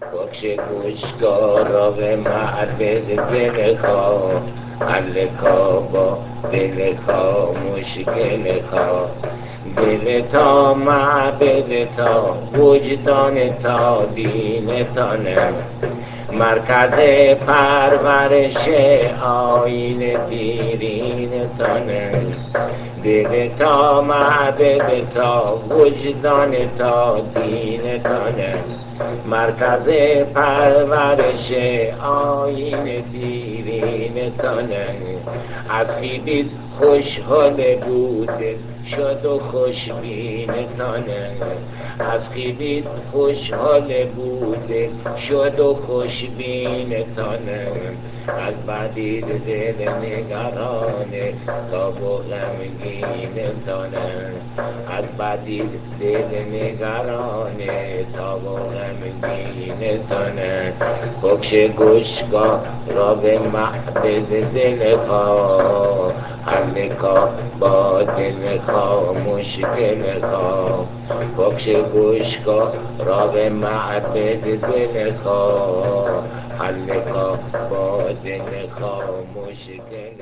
بخش گوشگاه را به معبد دل خواه حل با دل خواه مشکل خواه دل تا معبد تا وجدان تا دین تا مرکز پرورش آین دیرین تانه دل تا معبد تا وجدان تا دین تانه مرکز پرورش آین دیرین تانه از خیدید خوشحال بود شد و خوشبین تانه از خیدید خوشحال بود شد و خوشبین تانه از بعدی دل نگرانه تا و غمگین تانه از بعدی دل نگرانه تا و غمگین تانه بکش گوشگاه را به معبد دل خواه حل با دل خواه مشکل خواه گوشگاه را به معبد دل خواه حل با دل خاموش دل